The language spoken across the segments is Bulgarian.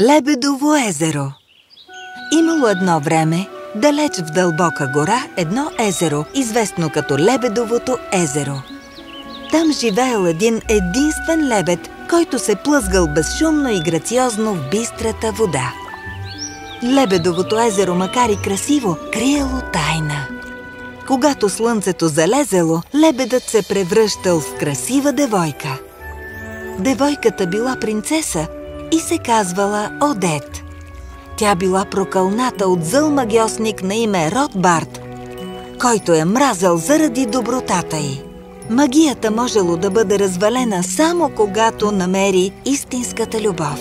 Лебедово езеро Имало едно време, далеч в дълбока гора, едно езеро, известно като Лебедовото езеро. Там живеел един единствен лебед, който се плъзгал безшумно и грациозно в бистрата вода. Лебедовото езеро, макар и красиво, криело тайна. Когато слънцето залезело, лебедът се превръщал в красива девойка. Девойката била принцеса и се казвала Одет. Тя била прокълната от зъл магиосник на име Ротбард, който е мразал заради добротата й. Магията можело да бъде развалена само когато намери истинската любов.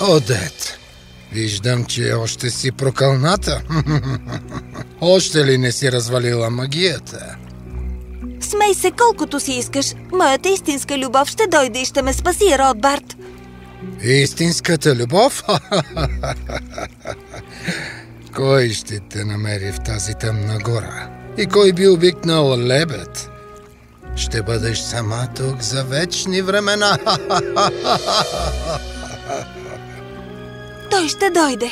Одет, виждам, че още си прокълната. още ли не си развалила магията? Смей се колкото си искаш. Моята истинска любов ще дойде и ще ме спаси, Ротбард. Истинската любов? кой ще те намери в тази тъмна гора? И кой би обикнал лебед? Ще бъдеш сама тук за вечни времена. Той ще дойде.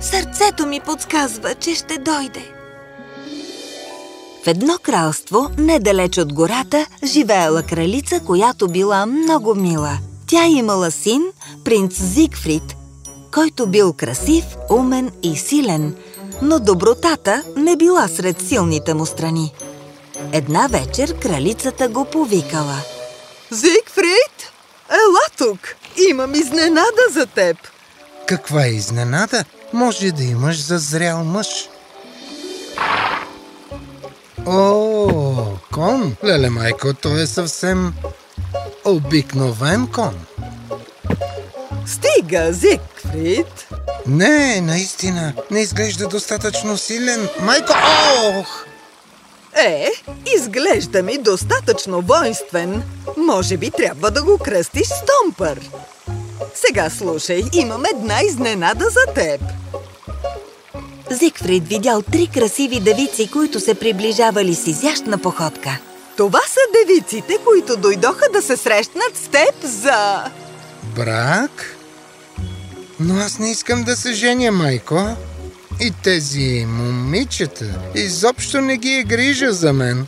Сърцето ми подсказва, че ще дойде. В едно кралство, недалеч от гората, живеела кралица, която била много мила. Тя имала син, принц Зигфрид, който бил красив, умен и силен, но добротата не била сред силните му страни. Една вечер кралицата го повикала. Зигфрид, ела тук! Имам изненада за теб! Каква е изненада? Може да имаш за зрял мъж. О, кон! Леле, майко, той е съвсем обикновен кон. Стига, Зигфрид! Не, наистина, не изглежда достатъчно силен. Майко, ох! Е, изглежда ми достатъчно воинствен. Може би трябва да го кръстиш Стомпър. Сега слушай, имам една изненада за теб. Зигфрид видял три красиви девици, които се приближавали с изящна походка. Това са девиците, които дойдоха да се срещнат с теб за... Брак? Но аз не искам да се женя, майко. И тези момичета изобщо не ги е грижа за мен.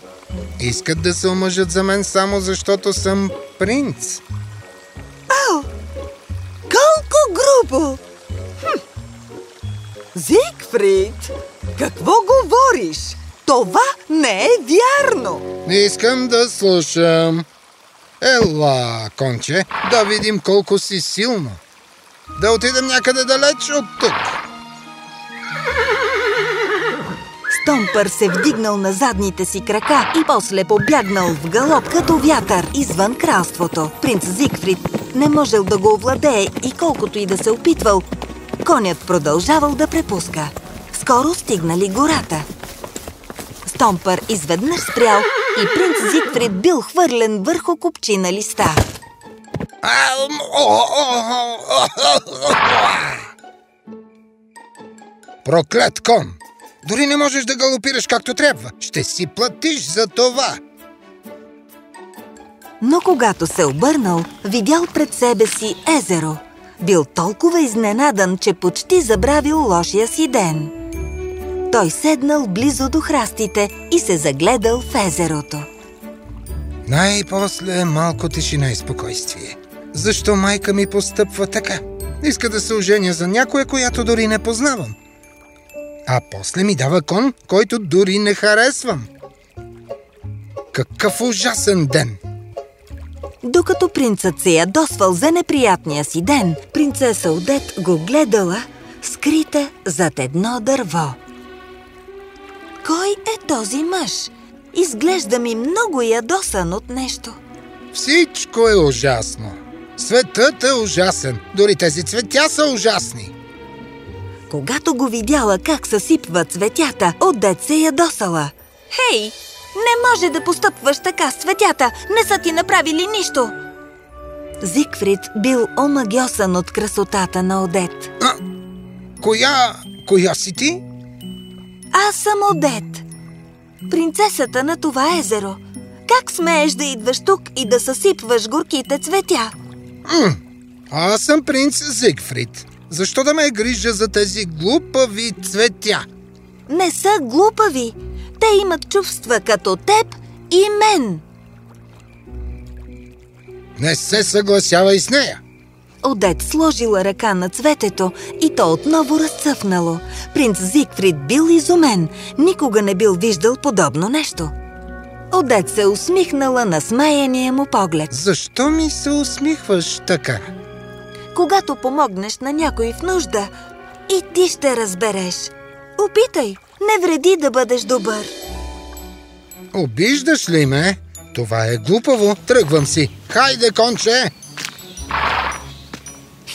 Искат да се омъжат за мен само защото съм принц. Ау! Колко грубо! Хм. Зигфрид, какво говориш? Това не е вярно! Не искам да слушам. Ела, конче, да видим колко си силно. Да отидем някъде далеч от тук. Стомпър се вдигнал на задните си крака и после побягнал в галоп като вятър извън кралството. Принц Зигфрид не можел да го овладее и колкото и да се опитвал, конят продължавал да препуска. Скоро стигнали гората. Стомпър изведнъж спрял и принц Зигфрид бил хвърлен върху купчина листа. Проклет кон! Дори не можеш да галопираш както трябва. Ще си платиш за това. Но когато се обърнал, видял пред себе си езеро. Бил толкова изненадан, че почти забравил лошия си ден. Той седнал близо до храстите и се загледал в езерото. Най-после малко тишина и спокойствие. Защо майка ми постъпва така? Иска да се оженя за някоя, която дори не познавам. А после ми дава кон, който дори не харесвам. Какъв ужасен ден! Докато принцът се ядосвал за неприятния си ден, принцеса Одет го гледала, скрита зад едно дърво. Кой е този мъж? Изглежда ми много ядосан от нещо. Всичко е ужасно. Светът е ужасен. Дори тези цветя са ужасни. Когато го видяла как съсипва цветята, Одет се ядосала. Хей, не може да постъпваш така с цветята! Не са ти направили нищо! Зигфрид бил омагьосан от красотата на Одет. А, коя... коя си ти? Аз съм Одет, принцесата на това езеро. Как смееш да идваш тук и да съсипваш горките цветя? М, Аз съм принц Зигфрид. Защо да ме грижа за тези глупави цветя? Не са глупави. Те имат чувства като теб и мен. Не се съгласявай с нея. Одет сложила ръка на цветето и то отново разцъфнало. Принц Зигфрид бил изумен. Никога не бил виждал подобно нещо. Одет се усмихнала на смаяния му поглед. Защо ми се усмихваш така? Когато помогнеш на някой в нужда, и ти ще разбереш. Опитай, не вреди да бъдеш добър. Обиждаш ли ме? Това е глупаво. Тръгвам си. Хайде, конче!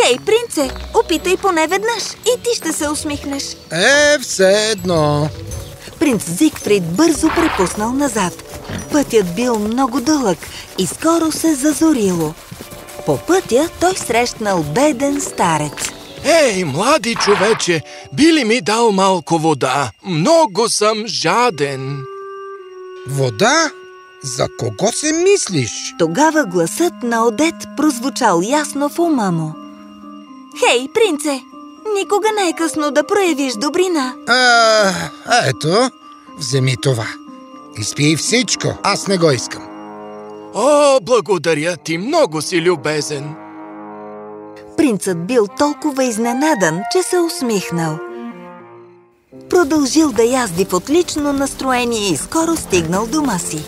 Хей, принце, опитай поне веднъж и ти ще се усмихнеш. Е, все едно. Принц Зигфрид бързо препуснал назад. Пътят бил много дълъг и скоро се зазорило. По пътя той срещнал беден старец. Ей, млади човече, би ли ми дал малко вода? Много съм жаден. Вода? За кого се мислиш? Тогава гласът на Одет прозвучал ясно в ума му. Хей, принце, никога не е късно да проявиш добрина. А, ето, вземи това. Изпий всичко. Аз не го искам. О, благодаря ти, много си любезен. Принцът бил толкова изненадан, че се усмихнал. Продължил да язди в отлично настроение и скоро стигнал дома си.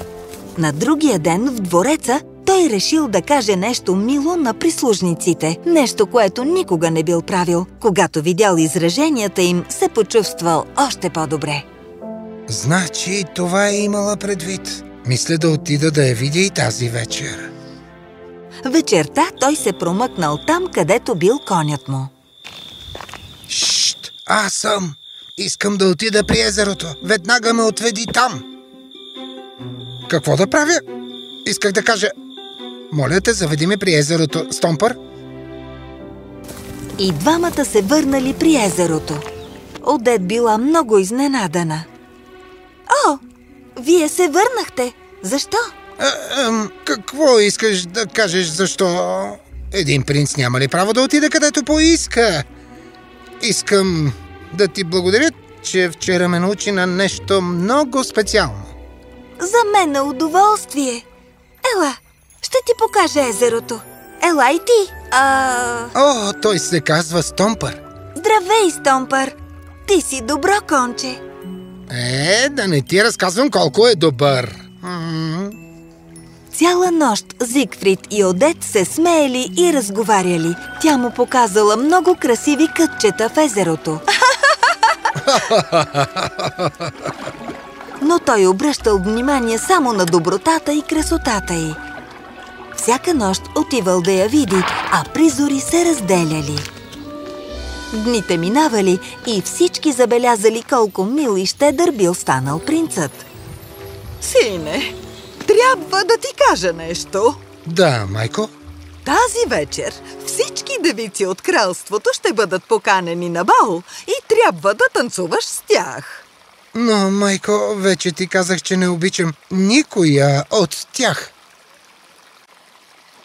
На другия ден в двореца той решил да каже нещо мило на прислужниците, нещо, което никога не бил правил. Когато видял израженията им, се почувствал още по-добре. Значи това е имала предвид. Мисля да отида да я видя и тази вечер. Вечерта той се промъкнал там, където бил конят му. Шт, аз съм. Искам да отида при езерото. Веднага ме отведи там. Какво да правя? Исках да кажа... Моля те, заведи ме при езерото, Стомпър. И двамата се върнали при езерото. Одет била много изненадана. О, вие се върнахте. Защо? А, ам, какво искаш да кажеш защо? Един принц няма ли право да отиде където поиска? Искам да ти благодаря, че вчера ме научи на нещо много специално. За мен е удоволствие. Ела, ще ти покажа езерото. Ела и ти. А... О, той се казва Стомпър. Здравей, Стомпър. Ти си добро конче. Е, да не ти разказвам колко е добър. Цяла нощ Зигфрид и Одет се смеели и разговаряли. Тя му показала много красиви кътчета в езерото. Но той обръщал внимание само на добротата и красотата й. Всяка нощ отивал да я види, а призори се разделяли. Дните минавали и всички забелязали колко мил и щедър бил станал принцът. Сине, трябва да ти кажа нещо. Да, майко. Тази вечер всички девици от кралството ще бъдат поканени на бал и трябва да танцуваш с тях. Но, майко, вече ти казах, че не обичам никоя от тях.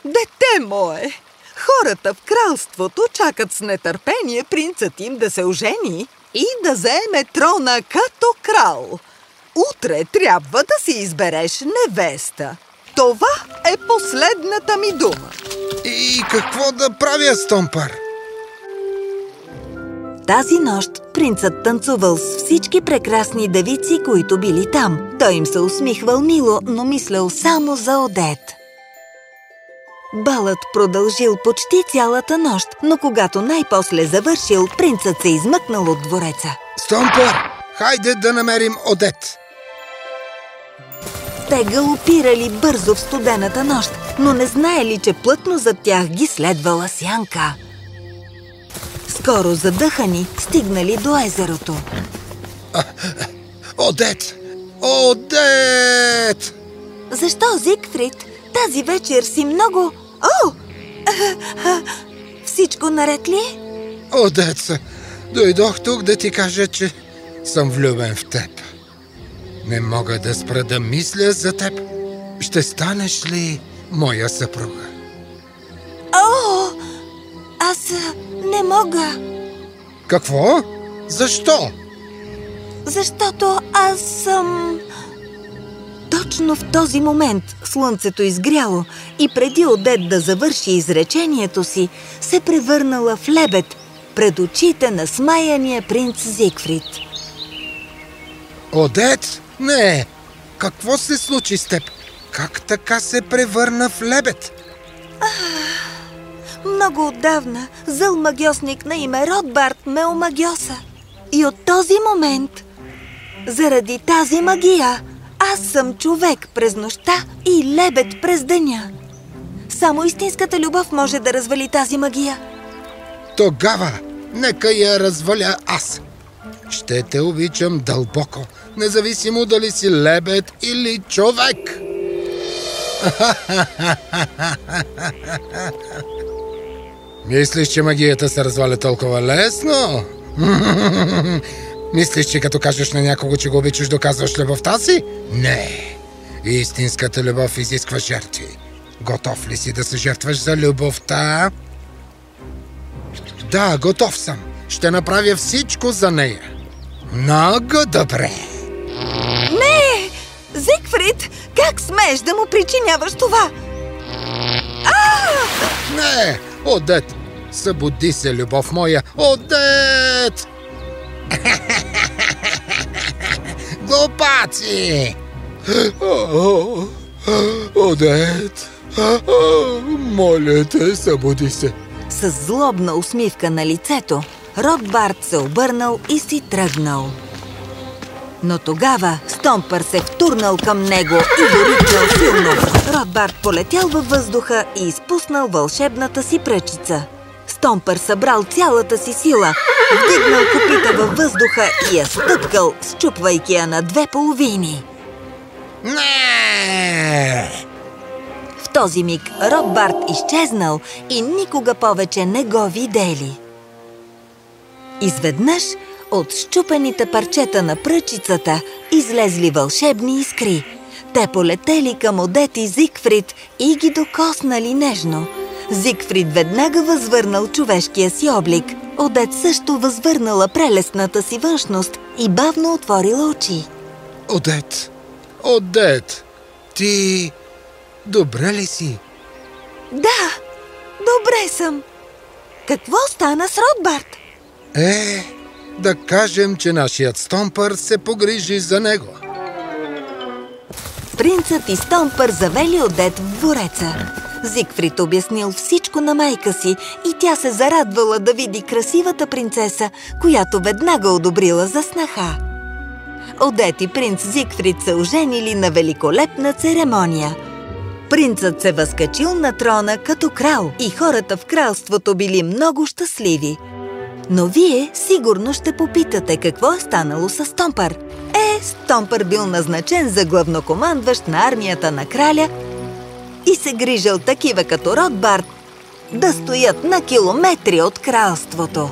Дете мое, хората в кралството чакат с нетърпение принцът им да се ожени и да заеме трона като крал. Утре трябва да си избереш невеста. Това е последната ми дума. И какво да правя, Стомпър? Тази нощ принцът танцувал с всички прекрасни девици, които били там. Той им се усмихвал мило, но мислял само за Одет. Балът продължил почти цялата нощ, но когато най-после завършил, принцът се измъкнал от двореца. Стомпър, хайде да намерим Одет. Те галопирали бързо в студената нощ, но не знаели, че плътно зад тях ги следвала сянка. Скоро задъхани стигнали до езерото. Одет! Одет! Защо, Зигфрид? Тази вечер си много... О! Всичко наред ли е? Одет, дойдох тук да ти кажа, че съм влюбен в теб. Не мога да спра да мисля за теб. Ще станеш ли моя съпруга? О! а, не мога, Какво? Защо? защото аз съм... Точно в този момент слънцето изгряло и преди Одет да завърши изречението си, се превърнала в лебед пред очите на смаяния принц Зигфрид. Одет? Не! Какво се случи с теб? Как така се превърна в лебед? Много отдавна зъл магиосник на име Ротбарт ме омагиоса. И от този момент, заради тази магия, аз съм човек през нощта и лебед през деня. Само истинската любов може да развали тази магия. Тогава нека я разваля аз. Ще те обичам дълбоко, независимо дали си лебед или човек. Мислиш, че магията се разваля толкова лесно? Мислиш, че като кажеш на някого, че го обичаш, доказваш любовта си? Не. Истинската любов изисква жертви. Готов ли си да се жертваш за любовта? Да, готов съм. Ще направя всичко за нея. Много добре. Не! Зигфрид, как смееш да му причиняваш това? Не, Одет, събуди се, любов моя. Одет! Глупаци! Одет, моля те, събуди се. С злобна усмивка на лицето, Ротбарт се обърнал и си тръгнал. Но тогава Стомпър се втурнал към него и го ритнал силно. Ротбарт полетял във въздуха и изпуснал вълшебната си пръчица. Стомпър събрал цялата си сила, вдигнал копита във въздуха и я стъпкал, счупвайки я на две половини. Не! В този миг Ротбарт изчезнал и никога повече не го видели. Изведнъж от щупените парчета на пръчицата излезли вълшебни искри. Те полетели към Одет и Зигфрид и ги докоснали нежно. Зигфрид веднага възвърнал човешкия си облик. Одет също възвърнала прелестната си външност и бавно отворила очи. Одет, Одет, ти добре ли си? Да, добре съм. Какво стана с Ротбарт? Е, да кажем, че нашият стомпър се погрижи за него. Принцът и Стомпър завели Одет в двореца. Зигфрид обяснил всичко на майка си и тя се зарадвала да види красивата принцеса, която веднага одобрила за снаха. Одет и принц Зигфрид се оженили на великолепна церемония. Принцът се възкачил на трона като крал и хората в кралството били много щастливи. Но вие сигурно ще попитате какво е станало с Стомпър. Е, Стомпър бил назначен за главнокомандващ на армията на краля и се грижал такива като Ротбард да стоят на километри от кралството.